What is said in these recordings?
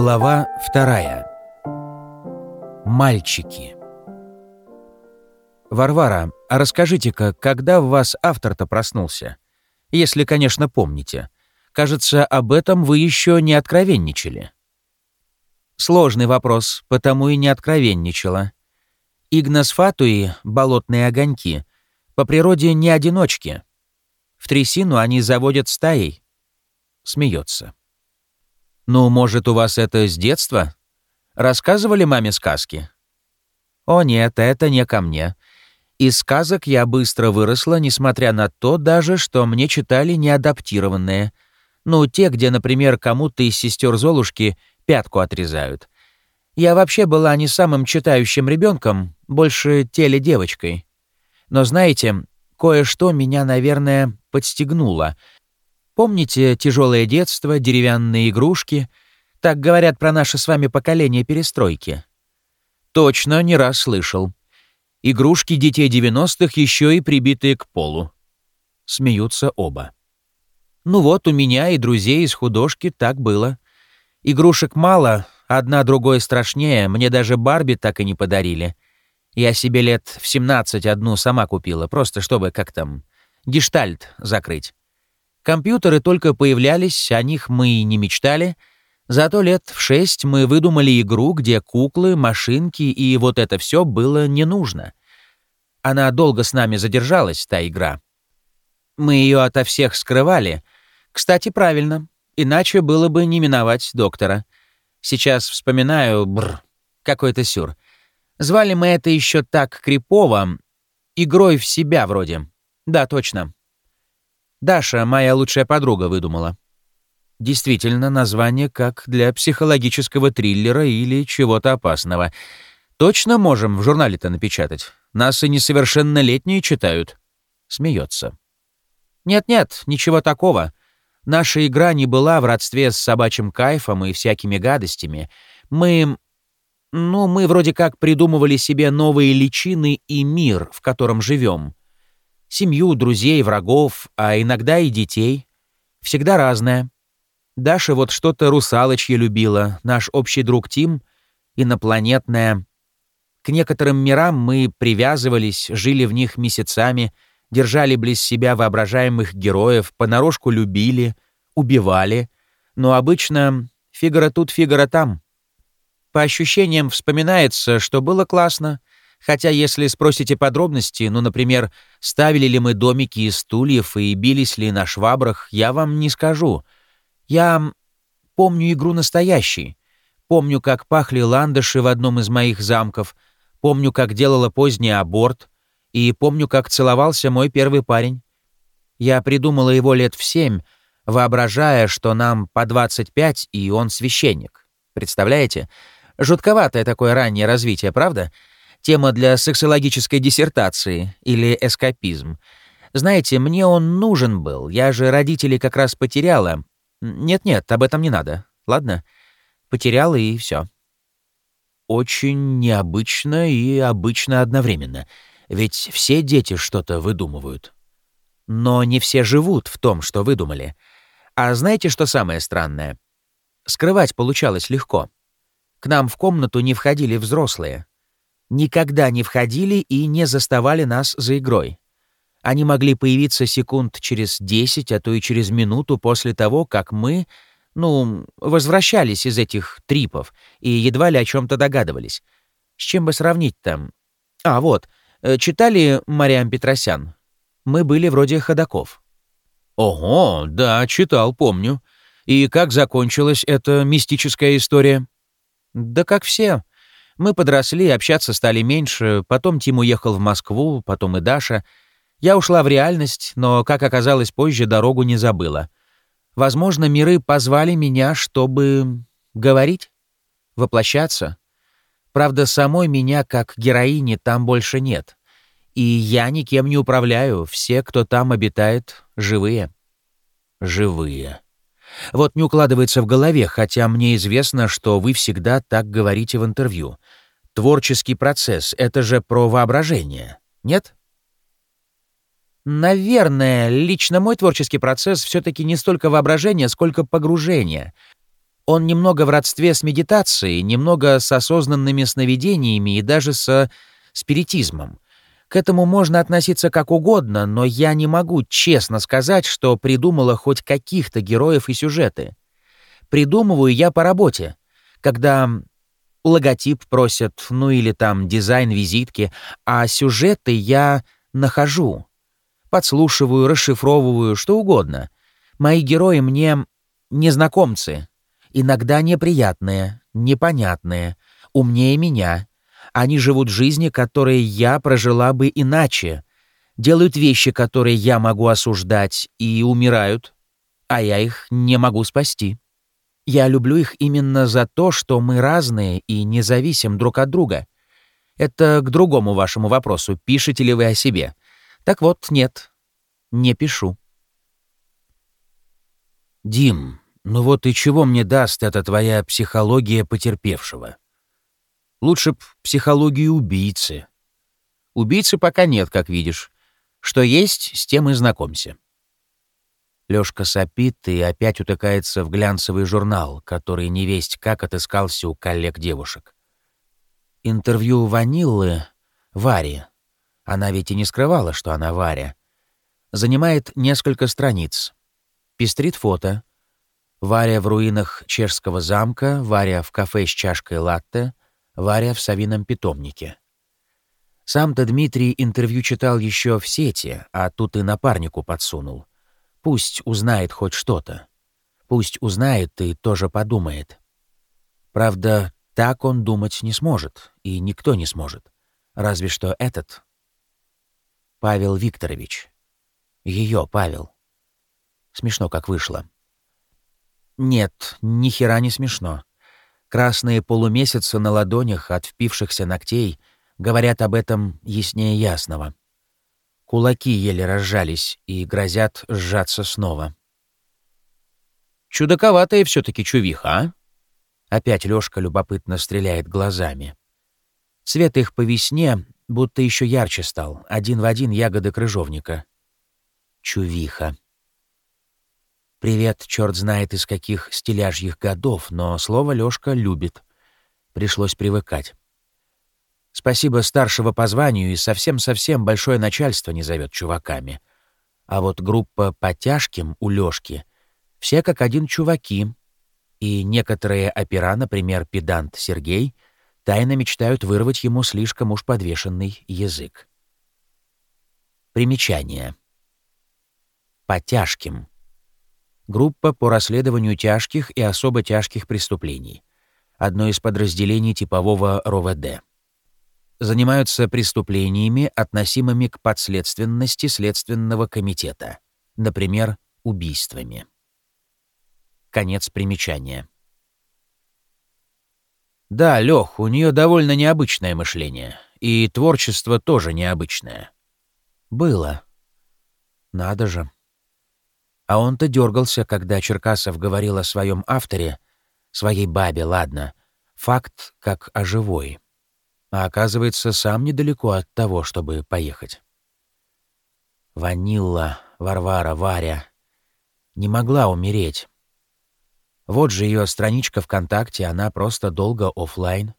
Глава вторая. Мальчики. Варвара, а расскажите-ка, когда в вас автор-то проснулся? Если, конечно, помните. Кажется, об этом вы еще не откровенничали. Сложный вопрос, потому и не откровенничала. Игнас фатуи, болотные огоньки, по природе не одиночки. В трясину они заводят стаей. Смеется. «Ну, может, у вас это с детства? Рассказывали маме сказки?» «О нет, это не ко мне. Из сказок я быстро выросла, несмотря на то даже, что мне читали неадаптированные. Ну, те, где, например, кому-то из сестер Золушки пятку отрезают. Я вообще была не самым читающим ребенком, больше теледевочкой. Но знаете, кое-что меня, наверное, подстегнуло — Помните тяжелое детство, деревянные игрушки? Так говорят про наше с вами поколение перестройки. Точно, не раз слышал. Игрушки детей 90-х еще и прибитые к полу. Смеются оба. Ну вот, у меня и друзей из художки так было. Игрушек мало, одна другой страшнее, мне даже Барби так и не подарили. Я себе лет в 17 одну сама купила, просто чтобы, как там, гештальт закрыть. Компьютеры только появлялись, о них мы и не мечтали. Зато лет в шесть мы выдумали игру, где куклы, машинки и вот это все было не нужно. Она долго с нами задержалась, та игра. Мы ее ото всех скрывали. Кстати, правильно, иначе было бы не миновать доктора. Сейчас вспоминаю, бр, какой-то сюр. Звали мы это еще так крипово, игрой в себя вроде. Да, точно. Даша, моя лучшая подруга, выдумала. Действительно, название как для психологического триллера или чего-то опасного. Точно можем в журнале-то напечатать. Нас и несовершеннолетние читают. Смеется. Нет-нет, ничего такого. Наша игра не была в родстве с собачьим кайфом и всякими гадостями. Мы... Ну, мы вроде как придумывали себе новые личины и мир, в котором живем. Семью, друзей, врагов, а иногда и детей. Всегда разное. Даша вот что-то русалочье любила, наш общий друг Тим — инопланетная. К некоторым мирам мы привязывались, жили в них месяцами, держали близ себя воображаемых героев, понарошку любили, убивали. Но обычно фигура тут, фигура там. По ощущениям вспоминается, что было классно, Хотя, если спросите подробности, ну, например, ставили ли мы домики из стульев и бились ли на швабрах, я вам не скажу. Я помню игру настоящей. Помню, как пахли ландыши в одном из моих замков. Помню, как делала поздний аборт. И помню, как целовался мой первый парень. Я придумала его лет в семь, воображая, что нам по 25, и он священник. Представляете? Жутковатое такое раннее развитие, правда? — Тема для сексологической диссертации или эскапизм. Знаете, мне он нужен был. Я же родителей как раз потеряла. Нет-нет, об этом не надо. Ладно? Потеряла и все. Очень необычно и обычно одновременно. Ведь все дети что-то выдумывают. Но не все живут в том, что выдумали. А знаете, что самое странное? Скрывать получалось легко. К нам в комнату не входили взрослые никогда не входили и не заставали нас за игрой. Они могли появиться секунд через десять, а то и через минуту после того, как мы, ну, возвращались из этих трипов и едва ли о чем-то догадывались. С чем бы сравнить там? А, вот, э, читали Мариам Петросян? Мы были вроде ходаков. Ого, да, читал, помню. И как закончилась эта мистическая история? Да как все. Мы подросли, общаться стали меньше, потом Тим уехал в Москву, потом и Даша. Я ушла в реальность, но, как оказалось позже, дорогу не забыла. Возможно, миры позвали меня, чтобы... говорить? Воплощаться? Правда, самой меня, как героини, там больше нет. И я никем не управляю, все, кто там обитает, живые. Живые. Вот не укладывается в голове, хотя мне известно, что вы всегда так говорите в интервью. Творческий процесс — это же про воображение, нет? Наверное, лично мой творческий процесс все таки не столько воображение, сколько погружение. Он немного в родстве с медитацией, немного с осознанными сновидениями и даже со спиритизмом. К этому можно относиться как угодно, но я не могу честно сказать, что придумала хоть каких-то героев и сюжеты. Придумываю я по работе, когда логотип просят, ну или там дизайн визитки, а сюжеты я нахожу. Подслушиваю, расшифровываю, что угодно. Мои герои мне незнакомцы, иногда неприятные, непонятные, умнее меня. Они живут жизни, которые я прожила бы иначе, делают вещи, которые я могу осуждать, и умирают, а я их не могу спасти. Я люблю их именно за то, что мы разные и не зависим друг от друга. Это к другому вашему вопросу, пишете ли вы о себе. Так вот, нет, не пишу. Дим, ну вот и чего мне даст эта твоя психология потерпевшего? Лучше б психологию убийцы. Убийцы пока нет, как видишь. Что есть, с тем и знакомься. Лёшка сопит и опять утыкается в глянцевый журнал, который невесть как отыскался у коллег-девушек. Интервью Ваниллы Варе. Она ведь и не скрывала, что она Варя. Занимает несколько страниц. Пестрит фото. Варя в руинах чешского замка, Варя в кафе с чашкой латте, Варя в совином питомнике. Сам-то Дмитрий интервью читал еще в сети, а тут и напарнику подсунул. Пусть узнает хоть что-то. Пусть узнает и тоже подумает. Правда, так он думать не сможет, и никто не сможет. Разве что этот. Павел Викторович. Ее Павел. Смешно, как вышло. Нет, ни хера не смешно. Красные полумесяцы на ладонях от впившихся ногтей говорят об этом яснее ясного. Кулаки еле разжались и грозят сжаться снова. «Чудаковатая все таки чувиха, а?» Опять Лёшка любопытно стреляет глазами. Цвет их по весне будто еще ярче стал, один в один ягоды крыжовника. Чувиха. Привет, черт знает из каких стиляжьих годов, но слово Лёшка любит. Пришлось привыкать. Спасибо старшего по званию и совсем-совсем большое начальство не зовет чуваками. А вот группа по тяжким у Лёшки все как один чуваки. И некоторые опера, например, педант Сергей, тайно мечтают вырвать ему слишком уж подвешенный язык. Примечание. По тяжким. Группа по расследованию тяжких и особо тяжких преступлений. Одно из подразделений типового РОВД занимаются преступлениями, относимыми к подследственности Следственного комитета, например, убийствами. Конец примечания. Да, Лёх, у нее довольно необычное мышление. И творчество тоже необычное. Было. Надо же. А он-то дергался, когда Черкасов говорил о своем авторе, своей бабе, ладно, факт как о живой а оказывается, сам недалеко от того, чтобы поехать. Ванилла, Варвара, Варя не могла умереть. Вот же ее страничка ВКонтакте, она просто долго офлайн.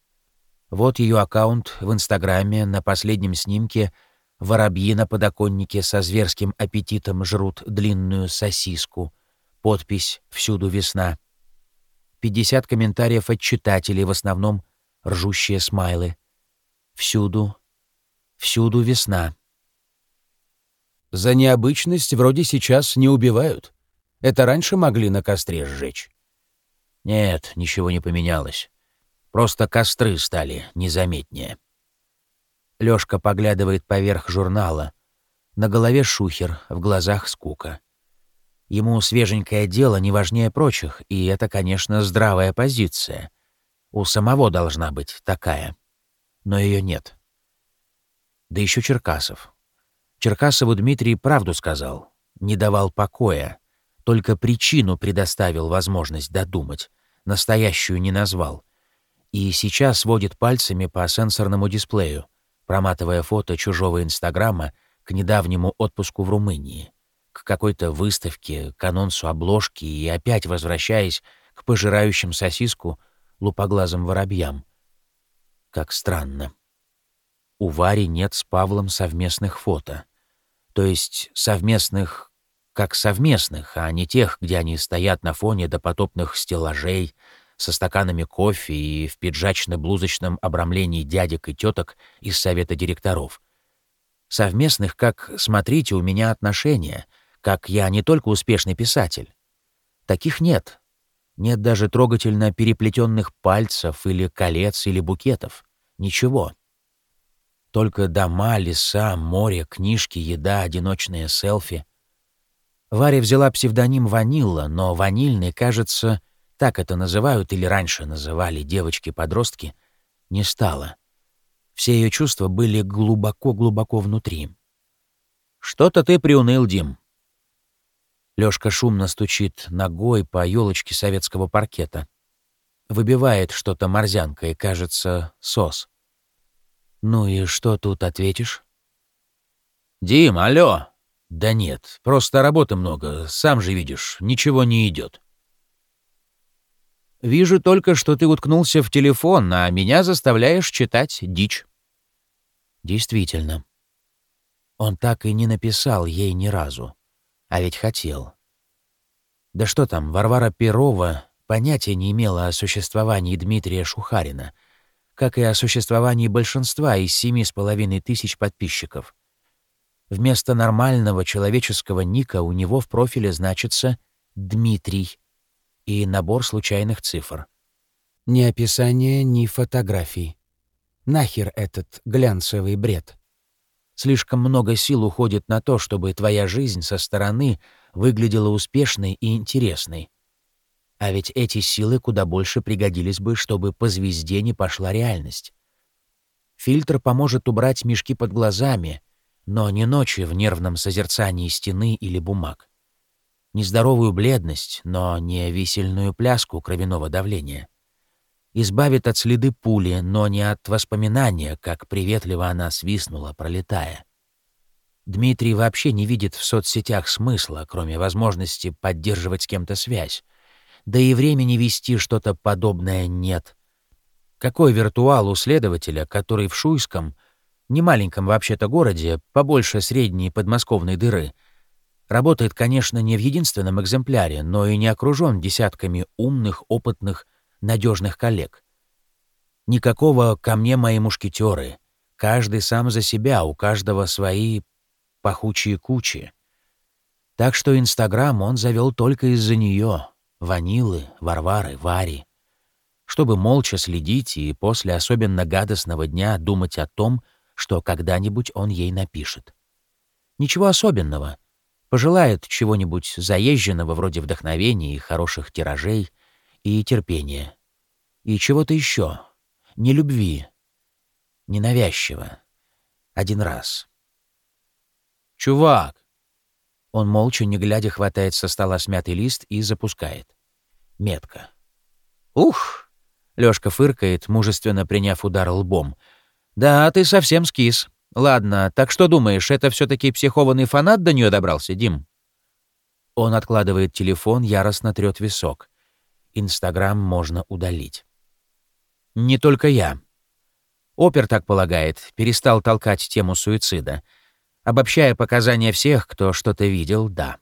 Вот ее аккаунт в Инстаграме, на последнем снимке воробьи на подоконнике со зверским аппетитом жрут длинную сосиску. Подпись «Всюду весна». 50 комментариев от читателей, в основном ржущие смайлы. Всюду, всюду весна. За необычность вроде сейчас не убивают. Это раньше могли на костре сжечь. Нет, ничего не поменялось. Просто костры стали незаметнее. Лёшка поглядывает поверх журнала. На голове шухер, в глазах скука. Ему свеженькое дело не важнее прочих, и это, конечно, здравая позиция. У самого должна быть такая но ее нет. Да еще Черкасов. Черкасову Дмитрий правду сказал, не давал покоя, только причину предоставил возможность додумать, настоящую не назвал. И сейчас водит пальцами по сенсорному дисплею, проматывая фото чужого Инстаграма к недавнему отпуску в Румынии, к какой-то выставке, к анонсу обложки и опять возвращаясь к пожирающим сосиску лупоглазым воробьям. Как странно. У Вари нет с Павлом совместных фото. То есть совместных как совместных, а не тех, где они стоят на фоне допотопных стеллажей со стаканами кофе и в пиджачно-блузочном обрамлении дядек и теток из совета директоров. Совместных, как «смотрите, у меня отношения», как «я не только успешный писатель». Таких нет. Нет даже трогательно переплетенных пальцев или колец или букетов. Ничего. Только дома, леса, море, книжки, еда, одиночные селфи. Варя взяла псевдоним «Ванилла», но «ванильный», кажется, так это называют или раньше называли девочки-подростки, не стало. Все ее чувства были глубоко-глубоко внутри. «Что-то ты приуныл, Дим». Лёшка шумно стучит ногой по елочке советского паркета. Выбивает что-то морзянкой, кажется, сос. «Ну и что тут ответишь?» «Дим, алло!» «Да нет, просто работы много, сам же видишь, ничего не идет. «Вижу только, что ты уткнулся в телефон, а меня заставляешь читать дичь». «Действительно. Он так и не написал ей ни разу. А ведь хотел. Да что там, Варвара Перова понятия не имела о существовании Дмитрия Шухарина — как и о существовании большинства из семи с половиной тысяч подписчиков. Вместо нормального человеческого ника у него в профиле значится «Дмитрий» и набор случайных цифр. Ни описания, ни фотографий. Нахер этот глянцевый бред? Слишком много сил уходит на то, чтобы твоя жизнь со стороны выглядела успешной и интересной. А ведь эти силы куда больше пригодились бы, чтобы по звезде не пошла реальность. Фильтр поможет убрать мешки под глазами, но не ночью в нервном созерцании стены или бумаг. Нездоровую бледность, но не висельную пляску кровяного давления. Избавит от следы пули, но не от воспоминания, как приветливо она свистнула, пролетая. Дмитрий вообще не видит в соцсетях смысла, кроме возможности поддерживать с кем-то связь, да и времени вести что-то подобное нет. Какой виртуал у следователя, который в Шуйском, немаленьком вообще-то городе, побольше средней подмосковной дыры, работает, конечно, не в единственном экземпляре, но и не окружен десятками умных, опытных, надежных коллег. Никакого «ко мне мои мушкетеры», каждый сам за себя, у каждого свои пахучие кучи. Так что Инстаграм он завел только из-за нее, Ванилы, Варвары, Вари. Чтобы молча следить и после особенно гадостного дня думать о том, что когда-нибудь он ей напишет. Ничего особенного. Пожелает чего-нибудь заезженного вроде вдохновения и хороших тиражей, и терпения. И чего-то еще. Не любви. Ненавязчиво. Один раз. «Чувак, он молча, не глядя, хватает со стола смятый лист и запускает. Метка. «Ух!» — Лёшка фыркает, мужественно приняв удар лбом. «Да, ты совсем скис. Ладно, так что думаешь, это все таки психованный фанат до нее добрался, Дим?» Он откладывает телефон, яростно трёт висок. Инстаграм можно удалить. «Не только я. Опер так полагает, перестал толкать тему суицида — Обобщая показания всех, кто что-то видел, да.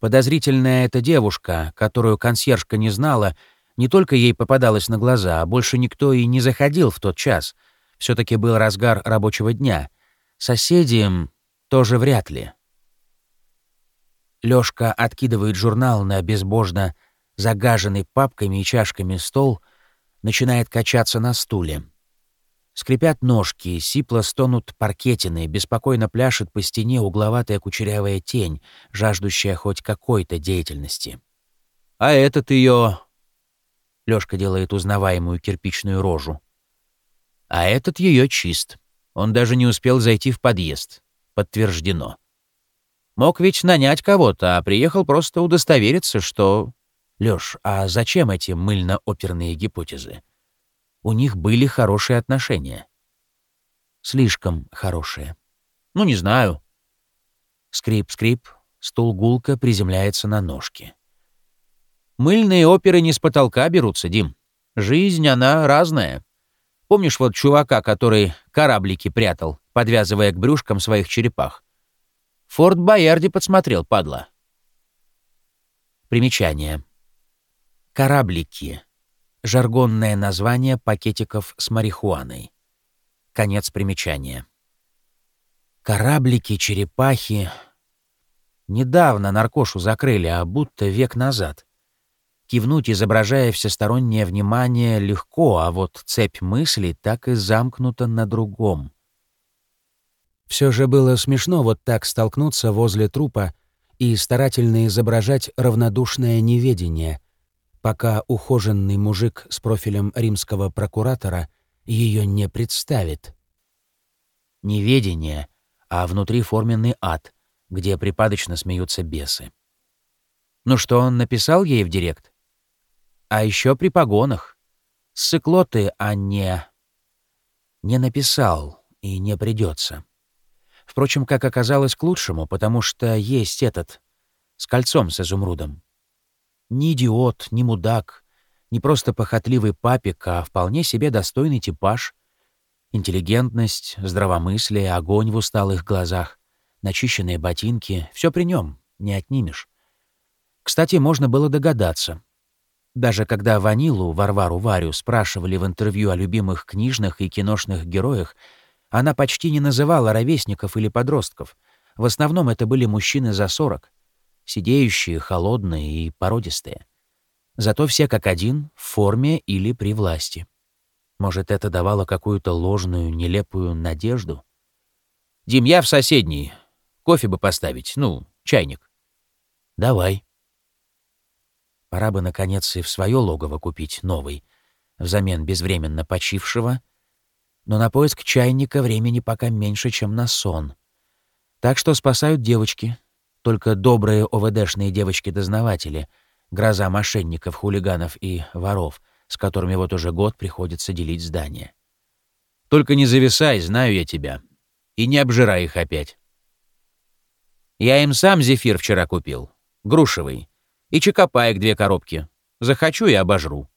Подозрительная эта девушка, которую консьержка не знала, не только ей попадалась на глаза, а больше никто и не заходил в тот час. Все таки был разгар рабочего дня. Соседи тоже вряд ли. Лёшка откидывает журнал на безбожно загаженный папками и чашками стол, начинает качаться на стуле. Скрипят ножки, сипло стонут паркетины, беспокойно пляшет по стене угловатая кучерявая тень, жаждущая хоть какой-то деятельности. «А этот ее...» Лёшка делает узнаваемую кирпичную рожу. «А этот ее чист. Он даже не успел зайти в подъезд. Подтверждено. Мог ведь нанять кого-то, а приехал просто удостовериться, что... Лёш, а зачем эти мыльно-оперные гипотезы? у них были хорошие отношения. Слишком хорошие. Ну, не знаю. Скрип-скрип, стул гулко приземляется на ножки. Мыльные оперы не с потолка берутся, Дим. Жизнь, она разная. Помнишь вот чувака, который кораблики прятал, подвязывая к брюшкам своих черепах? Форт Боярди подсмотрел, падла. Примечание. Кораблики. Жаргонное название пакетиков с марихуаной. Конец примечания. Кораблики, черепахи. Недавно наркошу закрыли, а будто век назад. Кивнуть, изображая всестороннее внимание, легко, а вот цепь мыслей так и замкнута на другом. Все же было смешно вот так столкнуться возле трупа и старательно изображать равнодушное неведение, пока ухоженный мужик с профилем римского прокуратора ее не представит. Неведение — а внутри форменный ад, где припадочно смеются бесы. Ну что он написал ей в директ? А еще при погонах. Ссыклоты, а не... Не написал и не придется. Впрочем, как оказалось, к лучшему, потому что есть этот, с кольцом с изумрудом. Ни идиот, ни мудак, не просто похотливый папик, а вполне себе достойный типаж — Интеллигентность, здравомыслие, огонь в усталых глазах, начищенные ботинки — все при нем, не отнимешь. Кстати, можно было догадаться. Даже когда Ванилу, Варвару Варю, спрашивали в интервью о любимых книжных и киношных героях, она почти не называла ровесников или подростков. В основном это были мужчины за сорок, сидеющие, холодные и породистые. Зато все как один, в форме или при власти. Может, это давало какую-то ложную, нелепую надежду? «Дим, в соседний. Кофе бы поставить. Ну, чайник». «Давай». Пора бы, наконец, и в свое логово купить новый, взамен безвременно почившего, но на поиск чайника времени пока меньше, чем на сон. Так что спасают девочки, только добрые ОВДшные девочки-дознаватели, гроза мошенников, хулиганов и воров — с которыми вот уже год приходится делить здание. Только не зависай, знаю я тебя. И не обжирай их опять. Я им сам зефир вчера купил. Грушевый. И чекопаек две коробки. Захочу и обожру.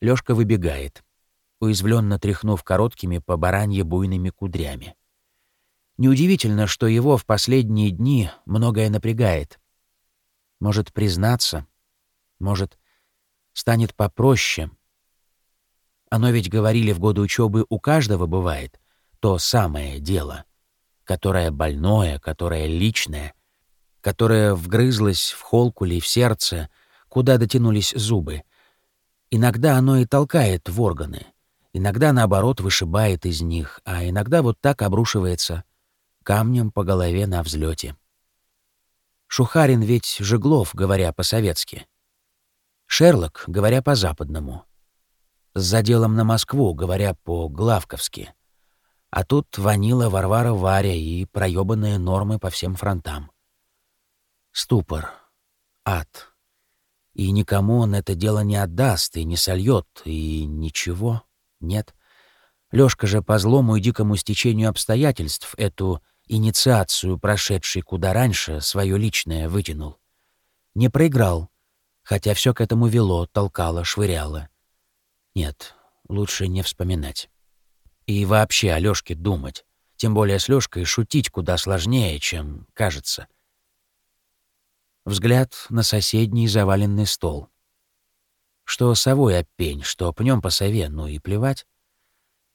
Лёшка выбегает, уязвленно тряхнув короткими по баранье буйными кудрями. Неудивительно, что его в последние дни многое напрягает. Может признаться, может станет попроще. Оно ведь, говорили в годы учебы, у каждого бывает то самое дело, которое больное, которое личное, которое вгрызлось в холку или в сердце, куда дотянулись зубы. Иногда оно и толкает в органы, иногда, наоборот, вышибает из них, а иногда вот так обрушивается камнем по голове на взлете. Шухарин ведь Жеглов, говоря по-советски — Шерлок, говоря по-западному. С заделом на Москву, говоря по-главковски. А тут ванила Варвара Варя и проебанные нормы по всем фронтам. Ступор. Ад. И никому он это дело не отдаст и не сольет, и ничего. Нет. Лёшка же по злому и дикому стечению обстоятельств эту инициацию, прошедшей куда раньше, свое личное вытянул. Не проиграл, хотя все к этому вело, толкало, швыряло. Нет, лучше не вспоминать. И вообще о Лёшке думать. Тем более с Лёшкой шутить куда сложнее, чем кажется. Взгляд на соседний заваленный стол. Что совой опень, что пнем по сове, ну и плевать.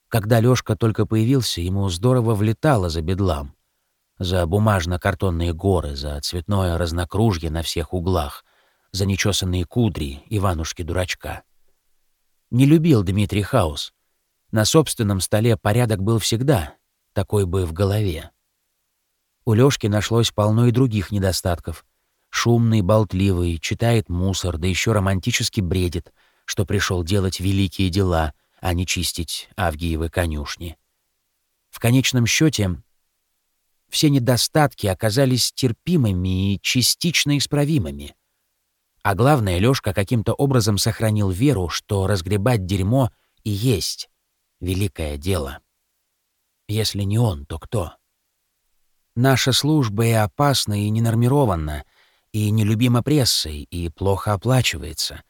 Когда Лёшка только появился, ему здорово влетало за бедлам. За бумажно-картонные горы, за цветное разнокружье на всех углах — за нечесанные кудри Иванушки-дурачка. Не любил Дмитрий хаос. На собственном столе порядок был всегда, такой бы в голове. У Лёшки нашлось полно и других недостатков. Шумный, болтливый, читает мусор, да еще романтически бредит, что пришел делать великие дела, а не чистить Авгиевы конюшни. В конечном счете все недостатки оказались терпимыми и частично исправимыми. А главное, Лёшка каким-то образом сохранил веру, что разгребать дерьмо и есть великое дело. Если не он, то кто? Наша служба и опасна, и ненормирована, И нелюбима прессой, и плохо оплачивается.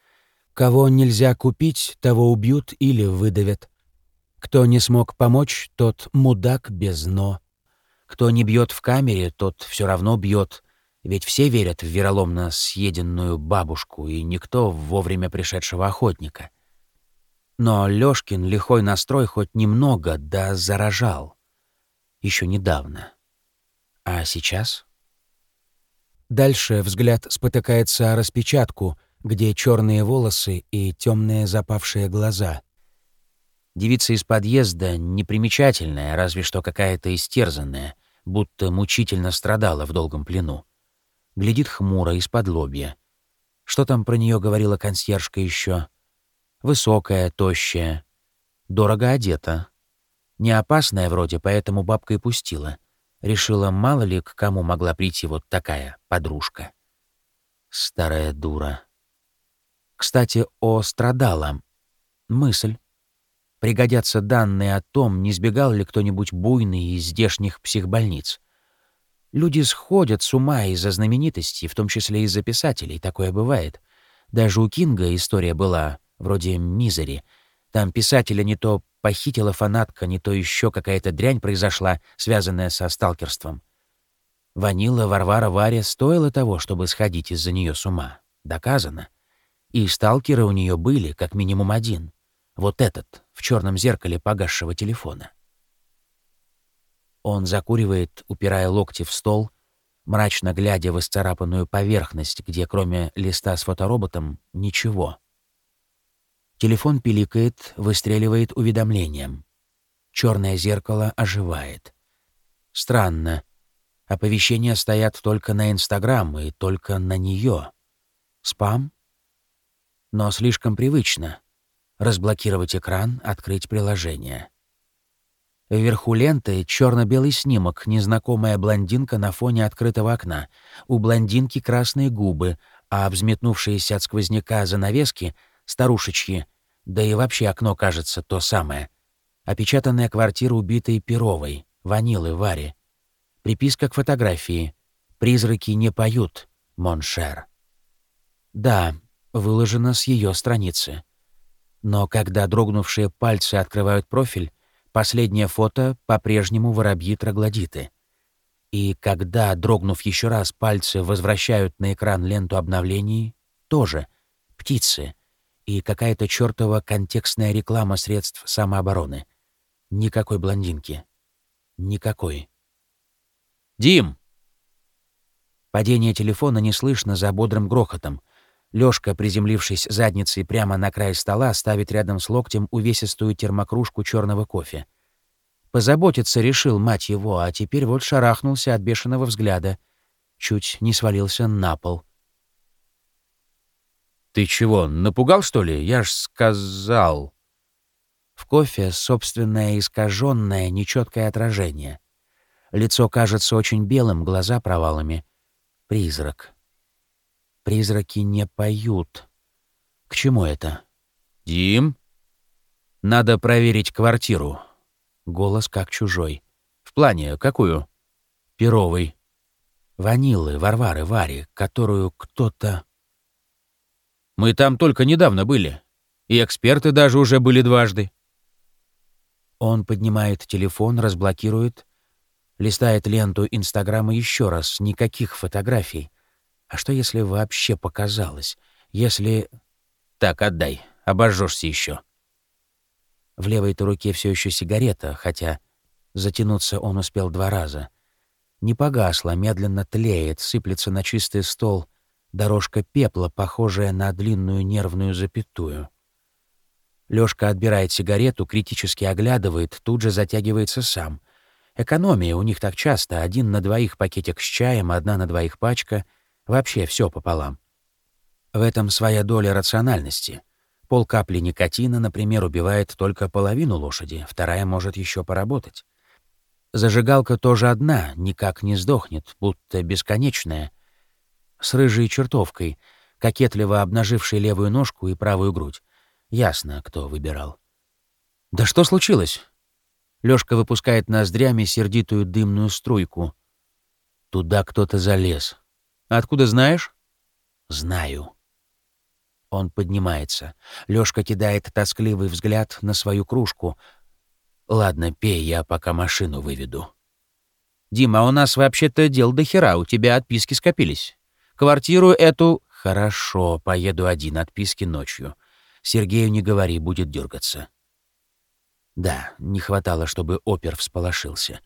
Кого нельзя купить, того убьют или выдавят. Кто не смог помочь, тот мудак без «но». Кто не бьет в камере, тот все равно бьет, ведь все верят в вероломно съеденную бабушку и никто в вовремя пришедшего охотника. Но Лёшкин лихой настрой хоть немного, да заражал. Еще недавно. А сейчас? Дальше взгляд спотыкается о распечатку, где черные волосы и темные запавшие глаза — Девица из подъезда непримечательная, разве что какая-то истерзанная, будто мучительно страдала в долгом плену. Глядит хмуро из-под лобья. Что там про нее говорила консьержка еще? Высокая, тощая, дорого одета. Не опасная вроде, поэтому бабка и пустила. Решила, мало ли к кому могла прийти вот такая подружка. Старая дура. Кстати, о страдала. Мысль. Пригодятся данные о том, не сбегал ли кто-нибудь буйный из здешних психбольниц. Люди сходят с ума из-за знаменитостей, в том числе из-за писателей, такое бывает. Даже у Кинга история была, вроде «Мизери». Там писателя не то похитила фанатка, не то еще какая-то дрянь произошла, связанная со сталкерством. Ванила Варвара Варя стоила того, чтобы сходить из-за нее с ума. Доказано. И сталкеры у нее были, как минимум один. Вот этот, в черном зеркале погасшего телефона. Он закуривает, упирая локти в стол, мрачно глядя в исцарапанную поверхность, где кроме листа с фотороботом ничего. Телефон пиликает, выстреливает уведомлением. Черное зеркало оживает. Странно. Оповещения стоят только на Инстаграм и только на нее. Спам? Но слишком привычно. Разблокировать экран, открыть приложение. Вверху ленты черно-белый снимок, незнакомая блондинка на фоне открытого окна. У блондинки красные губы, а взметнувшиеся от сквозняка занавески — старушечьи. Да и вообще окно кажется то самое. Опечатанная квартира убитой Перовой, Ванилы, Вари. Приписка к фотографии. «Призраки не поют, mon cher». Да, выложено с ее страницы. Но когда дрогнувшие пальцы открывают профиль, последнее фото по-прежнему воробьи-троглодиты. И когда, дрогнув еще раз, пальцы возвращают на экран ленту обновлений, тоже птицы и какая-то чертова контекстная реклама средств самообороны. Никакой блондинки. Никакой. «Дим!» Падение телефона не слышно за бодрым грохотом — Лёшка, приземлившись задницей прямо на край стола, ставит рядом с локтем увесистую термокружку черного кофе. Позаботиться решил, мать его, а теперь вот шарахнулся от бешеного взгляда. Чуть не свалился на пол. «Ты чего, напугал, что ли? Я ж сказал...» В кофе собственное искаженное, нечеткое отражение. Лицо кажется очень белым, глаза провалами. Призрак. Призраки не поют. К чему это? «Дим?» «Надо проверить квартиру». Голос как чужой. «В плане, какую?» «Перовый». «Ванилы, Варвары, Вари, которую кто-то...» «Мы там только недавно были. И эксперты даже уже были дважды». Он поднимает телефон, разблокирует, листает ленту Инстаграма еще раз. Никаких фотографий. А что, если вообще показалось? Если... Так, отдай, обожжешься еще. В левой-то руке все еще сигарета, хотя затянуться он успел два раза. Не погасла, медленно тлеет, сыплется на чистый стол дорожка пепла, похожая на длинную нервную запятую. Лёшка отбирает сигарету, критически оглядывает, тут же затягивается сам. Экономия у них так часто. Один на двоих пакетик с чаем, одна на двоих пачка — Вообще все пополам. В этом своя доля рациональности. Пол капли никотина, например, убивает только половину лошади, вторая может еще поработать. Зажигалка тоже одна, никак не сдохнет, будто бесконечная. С рыжей чертовкой, кокетливо обнажившей левую ножку и правую грудь. Ясно, кто выбирал. «Да что случилось?» Лёшка выпускает ноздрями сердитую дымную струйку. Туда кто-то залез. Откуда знаешь? Знаю. Он поднимается. Лёшка кидает тоскливый взгляд на свою кружку. Ладно, пей, я пока машину выведу. Дима, у нас вообще-то дел до хера, у тебя отписки скопились. Квартиру эту... Хорошо, поеду один, отписки ночью. Сергею не говори, будет дергаться. Да, не хватало, чтобы опер всполошился.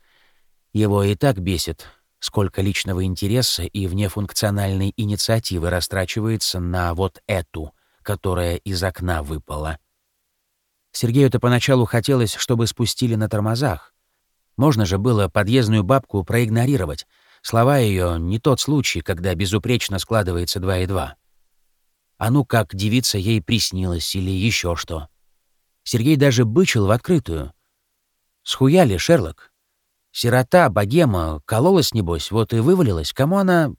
Его и так бесит, сколько личного интереса и внефункциональной инициативы растрачивается на вот эту, которая из окна выпала. Сергею-то поначалу хотелось, чтобы спустили на тормозах. Можно же было подъездную бабку проигнорировать. Слова ее не тот случай, когда безупречно складывается два и два. А ну как девица ей приснилась или еще что. Сергей даже бычил в открытую. Схуяли, Шерлок? Сирота, богема, кололась, небось, вот и вывалилась. Кому она...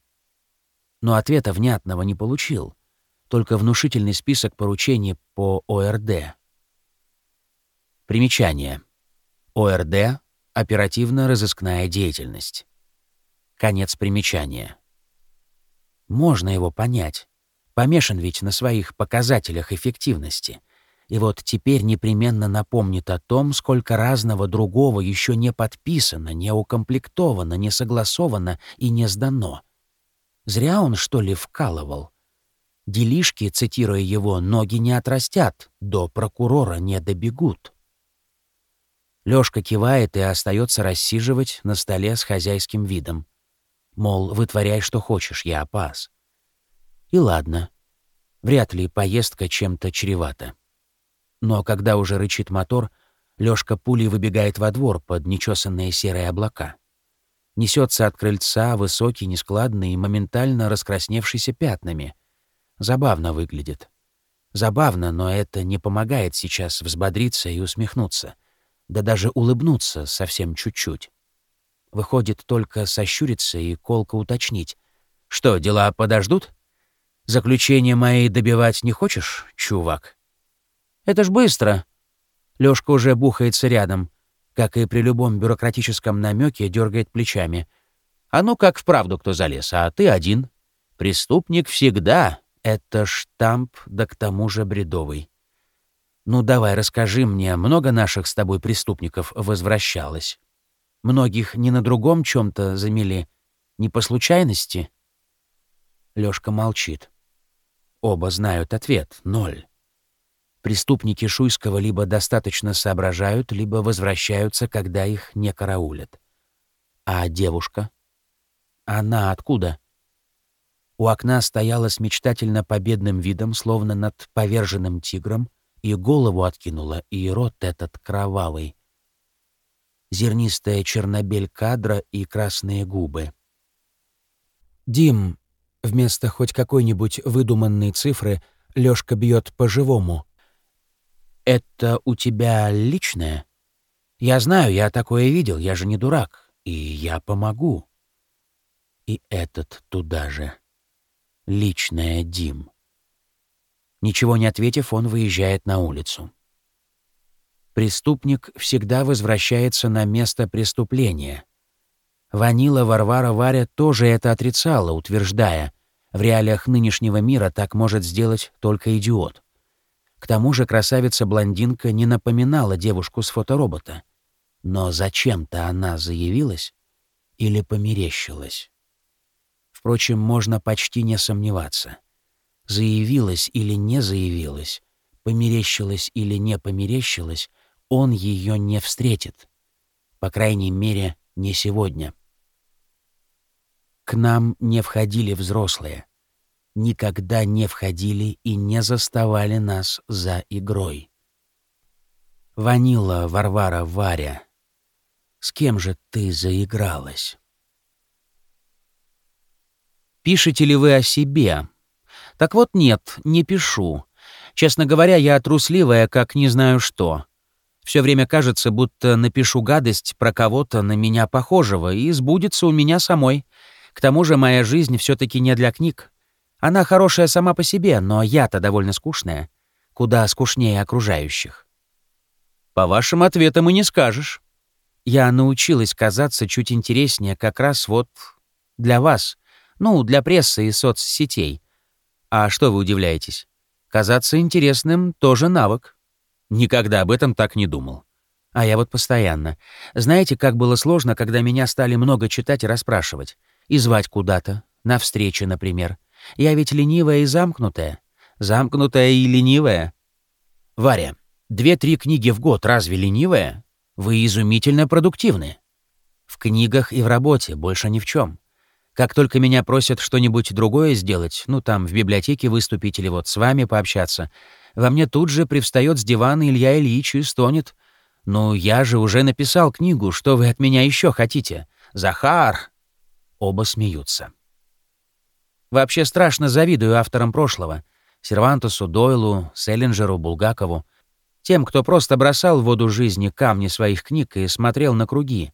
Но ответа внятного не получил. Только внушительный список поручений по ОРД. Примечание. ОРД — оперативно-розыскная деятельность. Конец примечания. Можно его понять. Помешан ведь на своих показателях эффективности — и вот теперь непременно напомнит о том, сколько разного другого еще не подписано, не укомплектовано, не согласовано и не сдано. Зря он, что ли, вкалывал. Делишки, цитируя его, ноги не отрастят, до прокурора не добегут. Лёшка кивает и остается рассиживать на столе с хозяйским видом. Мол, вытворяй, что хочешь, я опас. И ладно. Вряд ли поездка чем-то чревата. Но когда уже рычит мотор, Лёшка пулей выбегает во двор под нечесанные серые облака. Несется от крыльца, высокий, нескладный, моментально раскрасневшийся пятнами. Забавно выглядит. Забавно, но это не помогает сейчас взбодриться и усмехнуться. Да даже улыбнуться совсем чуть-чуть. Выходит только сощуриться и колко уточнить. «Что, дела подождут? Заключение мои добивать не хочешь, чувак?» Это ж быстро. Лёшка уже бухается рядом, как и при любом бюрократическом намеке дергает плечами. А ну как вправду кто залез, а ты один. Преступник всегда — это штамп, да к тому же бредовый. Ну давай, расскажи мне, много наших с тобой преступников возвращалось? Многих не на другом чем то замели, не по случайности?» Лёшка молчит. Оба знают ответ — ноль. Преступники Шуйского либо достаточно соображают, либо возвращаются, когда их не караулят. А девушка? Она откуда? У окна стояла с мечтательно победным видом, словно над поверженным тигром, и голову откинула, и рот этот кровавый. Зернистая чернобель кадра и красные губы. «Дим», вместо хоть какой-нибудь выдуманной цифры, Лёшка бьет по-живому. «Это у тебя личное?» «Я знаю, я такое видел, я же не дурак, и я помогу». И этот туда же. Личное Дим. Ничего не ответив, он выезжает на улицу. Преступник всегда возвращается на место преступления. Ванила Варвара Варя тоже это отрицала, утверждая, в реалиях нынешнего мира так может сделать только идиот. К тому же красавица-блондинка не напоминала девушку с фоторобота. Но зачем-то она заявилась или померещилась. Впрочем, можно почти не сомневаться. Заявилась или не заявилась, померещилась или не померещилась, он ее не встретит. По крайней мере, не сегодня. К нам не входили взрослые никогда не входили и не заставали нас за игрой. Ванила, Варвара, Варя, с кем же ты заигралась? Пишете ли вы о себе? Так вот нет, не пишу. Честно говоря, я трусливая, как не знаю что. Все время кажется, будто напишу гадость про кого-то на меня похожего, и сбудется у меня самой. К тому же моя жизнь все таки не для книг. Она хорошая сама по себе, но я-то довольно скучная. Куда скучнее окружающих. По вашим ответам и не скажешь. Я научилась казаться чуть интереснее как раз вот для вас, Ну, для прессы и соцсетей. А что вы удивляетесь? Казаться интересным — тоже навык. Никогда об этом так не думал. А я вот постоянно. Знаете, как было сложно, когда меня стали много читать и расспрашивать? И звать куда-то. На встречи, например. Я ведь ленивая и замкнутая. Замкнутая и ленивая. Варя, две-три книги в год разве ленивая? Вы изумительно продуктивны. В книгах и в работе, больше ни в чем. Как только меня просят что-нибудь другое сделать, ну там в библиотеке выступить или вот с вами пообщаться, во мне тут же привстает с дивана Илья Ильич и стонет. «Ну, я же уже написал книгу, что вы от меня еще хотите? Захар!» Оба смеются. Вообще страшно завидую авторам прошлого. Сервантусу, Дойлу, Селлинджеру, Булгакову. Тем, кто просто бросал в воду жизни камни своих книг и смотрел на круги.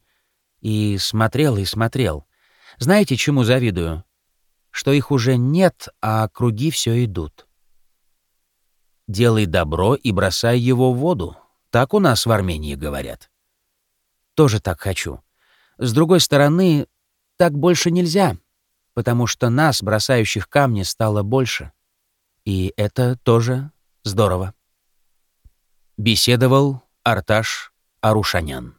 И смотрел, и смотрел — знаете, чему завидую? Что их уже нет, а круги все идут. «Делай добро и бросай его в воду», так у нас в Армении говорят. Тоже так хочу. С другой стороны, так больше нельзя, потому что нас, бросающих камни, стало больше. И это тоже здорово. Беседовал Арташ Арушанян.